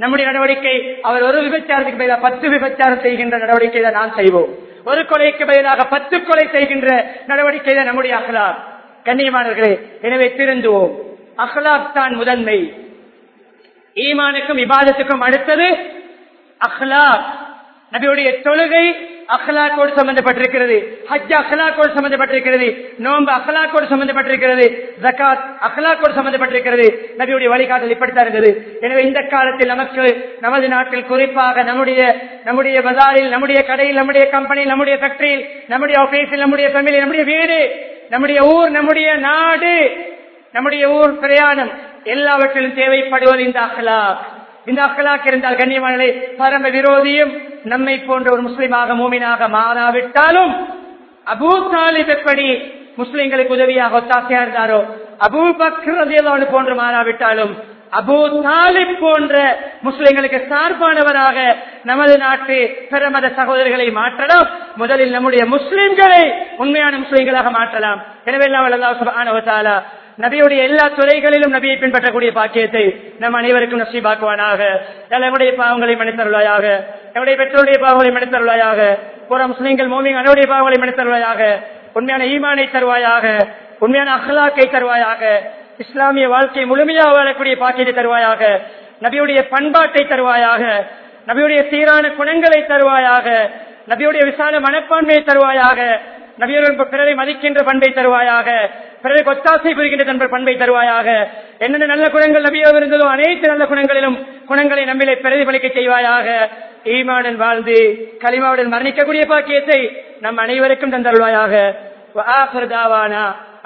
நம்முடைய நடவடிக்கை அவர் ஒரு விபச்சாரத்துக்கு பதிலாக பத்து விபச்சாரம் செய்கின்ற நடவடிக்கை தான் நாம் செய்வோம். ஒரு கொலைக்கு பதிலாக பத்து கொலை செய்கின்ற நடவடிக்கை தான் நம்முடைய அகலாப் கண்ணியமானவர்களே எனவே திருந்துவோம். அஹ்லாக் தான் முதன்மை. ஈமானுக்கும் விவாதத்துக்கும் அடுத்தது அஹ்லாப் நபியுடைய தொழுகை அஹ்லாக்கோடு சம்பந்தப்பட்டிருக்கிறது. ஹஜ் அஹ்லாக்கோடு சம்பந்தப்பட்டிருக்கிறது. நோன்பு அஹ்லாக்கோடு சம்பந்தப்பட்டிருக்கிறது. ஜக்காத் அஹ்லாக்கோடு சம்பந்தப்பட்டிருக்கிறது. நபியுடைய வழிகாட்டல் இப்படித்தான் இருந்தது. எனவே இந்த காலத்தில் நமக்கு நமது நாட்டில் குறிப்பாக நம்முடைய நம்முடைய பஜாரில் நம்முடைய கடையில் நம்முடைய கம்பெனியில் நம்முடைய ஃபேக்டரியில் நம்முடைய ஆபீஸில் நம்முடைய ஃபேமிலி நம்முடைய வீடு நம்முடைய ஊர் நம்முடைய நாடு நம்முடைய ஊர் பிரயாணம் எல்லாவற்றிலும் தேவைப்படுவது இந்த அஹ்லாக் இந்த அக்கலாக் இருந்தால் கண்ணியமானே பரம விரோதியும் நம்மை போன்ற ஒரு முஸ்லீமாக மூமினாக மாறாவிட்டாலும் அபூ தாலிப் எப்படி முஸ்லிம்களுக்கு உதவியாக ஒத்தாசையா இருந்தாரோ அபூ பக்ரதியலோடு போன்று மாறாவிட்டாலும் அபூ தாலிப் போன்ற முஸ்லிம்களுக்கு சார்பானவராக நமது நாட்டு பிரமத சகோதரர்களை மாற்றலாம். முதலில் நம்முடைய முஸ்லிம்களை உண்மையான முஸ்லிம்களாக மாற்றலாம். எனவே எல்லாம் நபியுடைய எல்லா துறைகளிலும் நபியை பின்பற்றக்கூடிய பாக்கியத்தை நம் அனைவருக்கும் நசீபாக்குவானாக. நம்முடைய பாவங்களை மன்னித்தருள்வாயாக நம்முடைய பெற்றோருடைய பாவங்களை மன்னித்தருள்வாயாக புற முஸ்லீம்கள் மோமிங் அனுடைய பாவங்களை மன்னித்தருள்வாயாக உண்மையான ஈமானை தருவாயாக. உண்மையான அஹ்லாக்கை தருவாயாக. இஸ்லாமிய வாழ்க்கை முழுமையாக வாழக்கூடிய பாக்கியத்தை தருவாயாக. நபியுடைய பண்பாட்டை தருவாயாக. நபியுடைய சீரான குணங்களை தருவாயாக. நபியுடைய விசால மனப்பான்மையை தருவாயாக. நபியர்கள் பிறரை மதிக்கின்ற பண்பை தருவாயாக பிறருக்கு ஒத்தாசை புரிகின்ற தன்ப பண்பை தருவாயாக என்னென்ன நல்ல குணங்கள் நபியாக இருந்ததோ அனைத்து நல்ல குணங்களிலும் குணங்களை நம்மிலே பிரதிபலிக்க செய்வாயாக. ஈமாவுடன் வாழ்ந்து களிமாவுடன் மரணிக்கக்கூடிய பாக்கியத்தை நம் அனைவருக்கும் தந்தருவாயாக